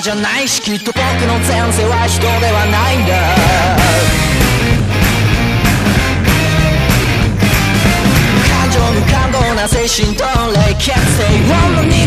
じゃないしきっと僕の前世は人ではないんだ。感情無感動な精神と冷血性を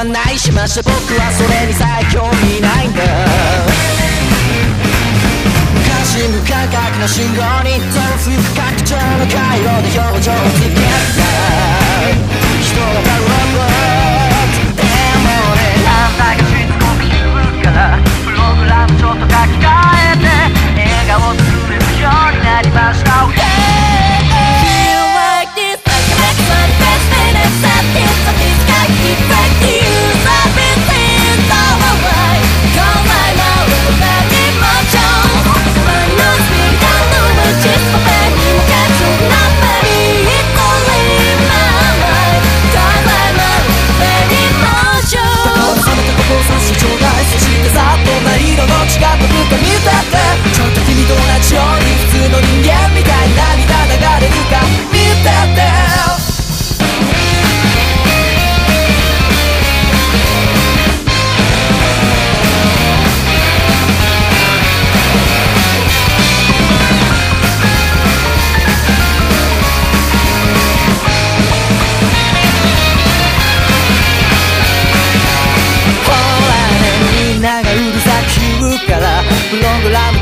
はないしまして僕はそれにさえ興味ないんだ。昔無価格の信号に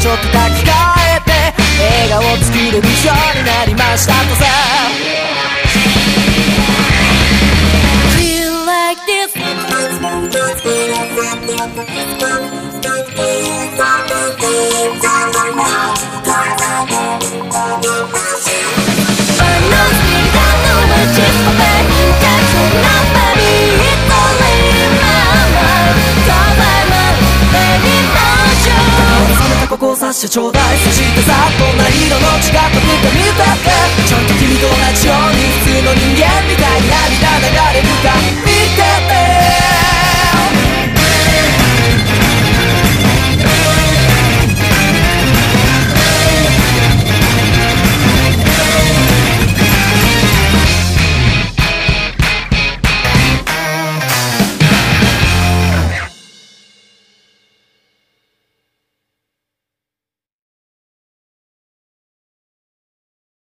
笑顔書き換えて映画を作る部署になりましたとさ。Feel like this. こを察してちょうだいそしてさこんな色の違った服が見たって。ちゃんと君と同じように。